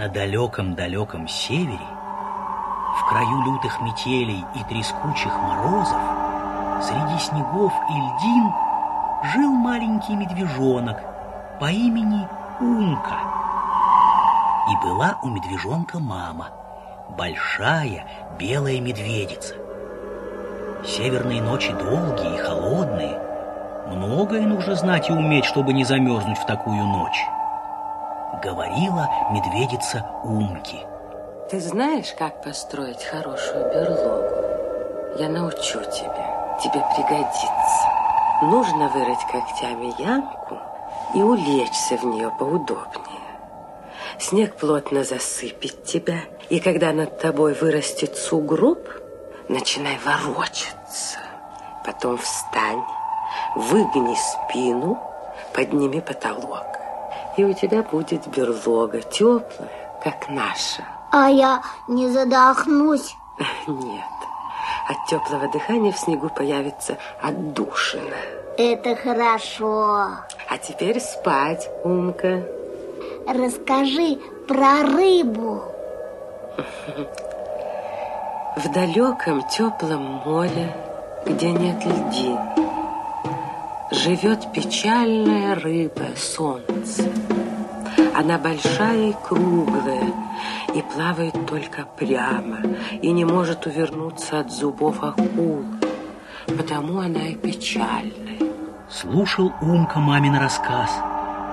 На далеком-далеком севере, в краю лютых метелей и трескучих морозов, среди снегов и льдин жил маленький медвежонок по имени Умка. И была у медвежонка мама, большая белая медведица. Северные ночи долгие и холодные. Многое нужно знать и уметь, чтобы не замерзнуть в такую ночь. Говорила медведица Умки. Ты знаешь, как построить хорошую берлогу? Я научу тебя. Тебе пригодится. Нужно вырыть когтями ямку и улечься в нее поудобнее. Снег плотно засыпет тебя, и когда над тобой вырастет сугроб, начинай ворочаться. Потом встань, выгни спину, подними потолок. И у тебя будет берлога теплая, как наша. А я не задохнусь? Нет. От теплого дыхания в снегу появится отдушина. Это хорошо. А теперь спать, Умка. Расскажи про рыбу. В далеком теплом море, где нет льдин, живет печальная рыба солнце. Она большая и круглая, и плавает только прямо, и не может увернуться от зубов акул, потому она и печальная. Слушал Умка мамин рассказ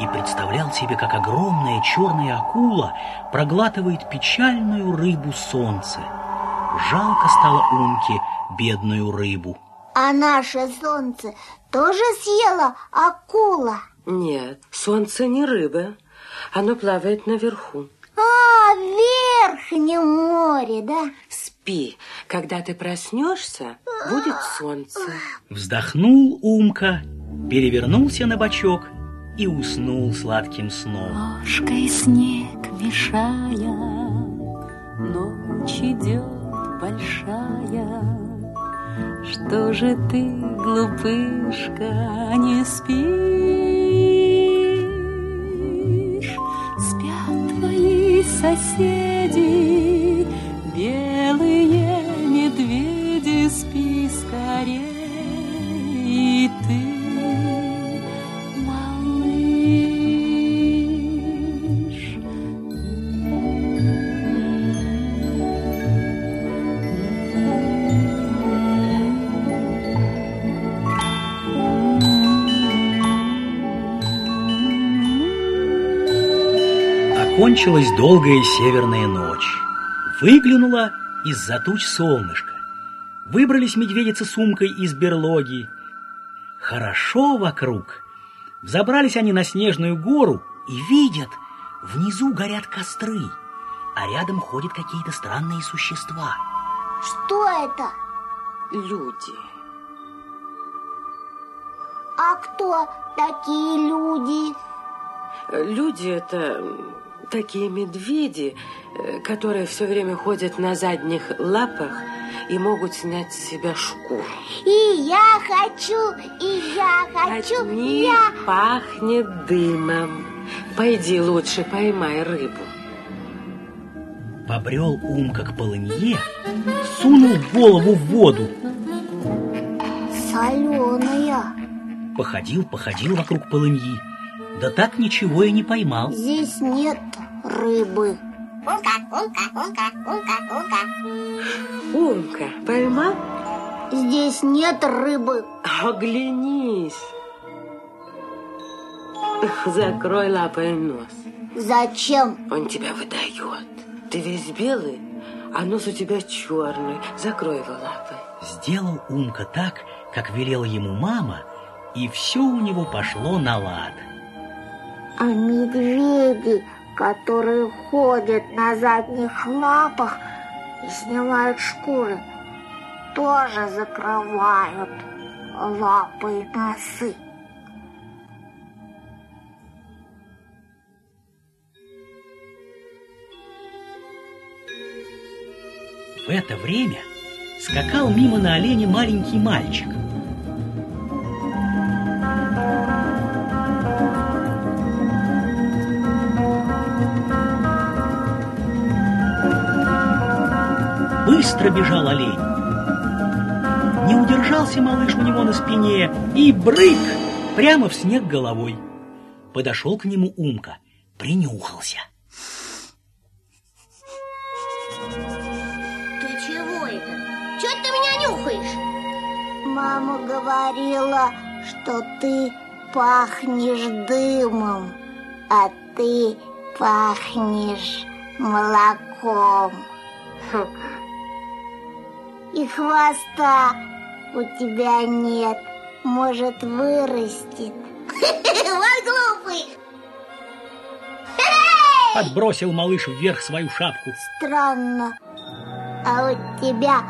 и представлял себе, как огромная черная акула проглатывает печальную рыбу солнце. Жалко стало Умке бедную рыбу. А наше солнце тоже съела акула? Нет, солнце не рыба. Оно плавает наверху. А, в верхнем море, да? Спи. Когда ты проснешься, будет солнце. Вздохнул Умка, перевернулся на бочок и уснул сладким сном. Ложкой снег мешая, ночь идет большая. Что же ты, глупышка, не спишь? Спят твои соседи, Окончилась долгая северная ночь. Выглянула из-за туч солнышко. Выбрались медведицы с сумкой из берлоги. Хорошо вокруг. Взобрались они на снежную гору и видят, внизу горят костры, а рядом ходят какие-то странные существа. Что это? Люди. А кто такие люди? Люди это такие медведи, э, которые все время ходят на задних лапах и могут снять с себя шкуру. И я хочу, и я хочу, От них я... пахнет дымом. Пойди лучше поймай рыбу. Побрел Умка к полынье, сунул голову в воду, Соленая. походил, походил вокруг полыньи, да так ничего и не поймал. Здесь нет рыбы. Умка, поймал? Здесь нет рыбы. Оглянись. Закрой лапой нос. Зачем? Он тебя выдает. Ты весь белый, а нос у тебя черный. Закрой его лапой. Сделал Умка так, как велела ему мама, и все у него пошло на лад. А медведи, которые ходят на задних лапах и снимают шкуры, тоже закрывают лапы и носы. В это время скакал мимо на олене маленький мальчик. Быстро бежал олень. Не удержался малыш у него на спине и брык прямо в снег головой. Подошел к нему Умка, принюхался. Ты чего это? Чего ты меня нюхаешь? Мама говорила, что ты пахнешь дымом, а ты пахнешь молоком. И хвоста у тебя нет, может вырастет. Вот глупый! Подбросил малыш вверх свою шапку. Странно, а у тебя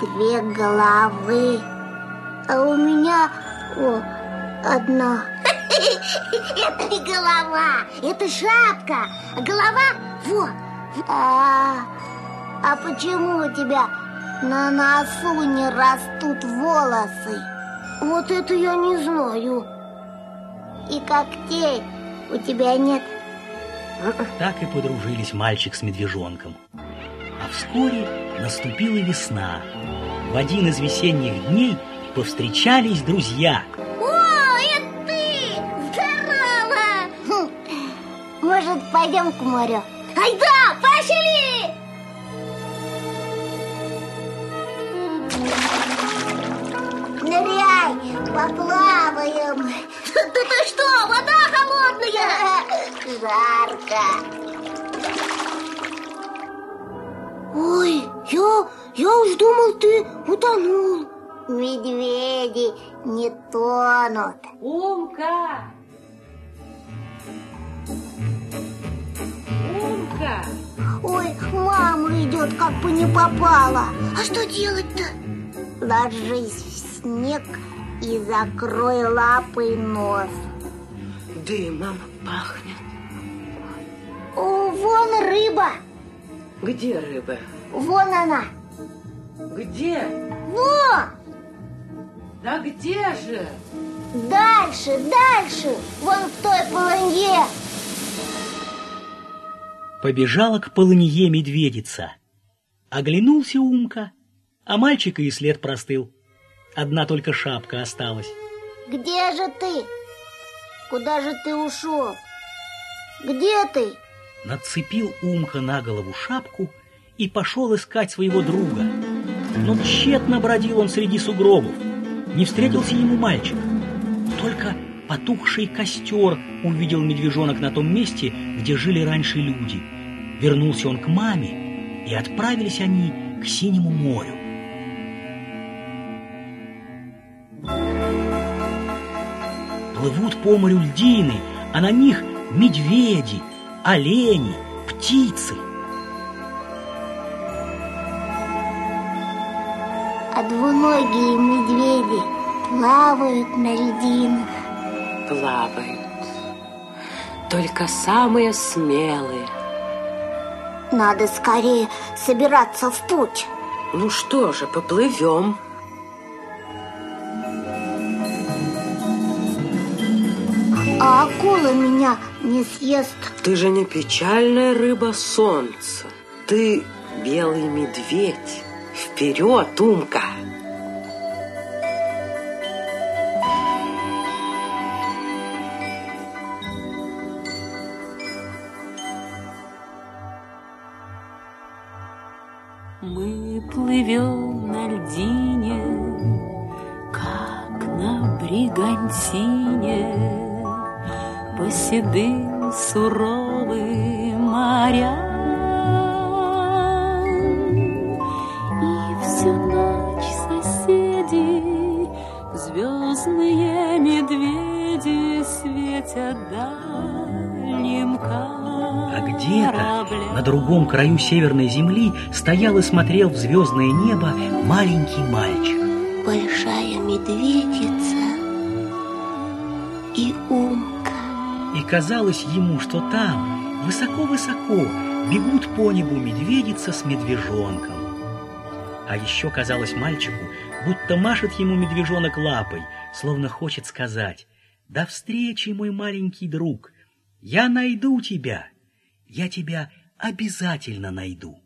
две головы, а у меня о, одна. Это не голова, это шапка, а голова вот. А, а почему у тебя на носу не растут волосы? Вот это я не знаю. И когтей у тебя нет. Так и подружились мальчик с медвежонком. А вскоре наступила весна. В один из весенних дней повстречались друзья. О, это ты! Здорово! Хм, Может, пойдем к морю? Айда, пошли! Поплаваем. Да ты что, вода холодная? Жарко. Ой, я, я уж думал, ты утонул. Медведи не тонут. Умка! Умка! Ой, мама идет, как бы не попала. А что делать-то? Ложись в снег и закрой лапой нос. Дымом пахнет. О, вон рыба. Где рыба? Вон она. Где? Вон! Да где же? Дальше, дальше. Вон в той полынье. Побежала к полынье медведица. Оглянулся Умка, а мальчика и след простыл. Одна только шапка осталась. Где же ты? Куда же ты ушел? Где ты? Нацепил Умка на голову шапку и пошел искать своего друга. Но тщетно бродил он среди сугробов. Не встретился ему мальчик. Только потухший костер увидел медвежонок на том месте, где жили раньше люди. Вернулся он к маме, и отправились они к Синему морю. Плывут по морю льдины, а на них медведи, олени, птицы. А двуногие медведи плавают на льдинах. Плавают. Только самые смелые. Надо скорее собираться в путь. Ну что же, поплывем. А акула меня не съест. Ты же не печальная рыба солнца. Ты белый медведь. Вперед, Умка! Мы плывем на льдине, как на бригантине, по седым суровым морям. И всю ночь соседи, звездные медведи светят дальним А где-то на другом краю северной земли стоял и смотрел в звездное небо маленький мальчик. Большая медведица и умка. И казалось ему, что там, высоко-высоко, бегут по небу медведица с медвежонком. А еще казалось мальчику, будто машет ему медвежонок лапой, словно хочет сказать «До встречи, мой маленький друг! Я найду тебя! Я тебя обязательно найду!»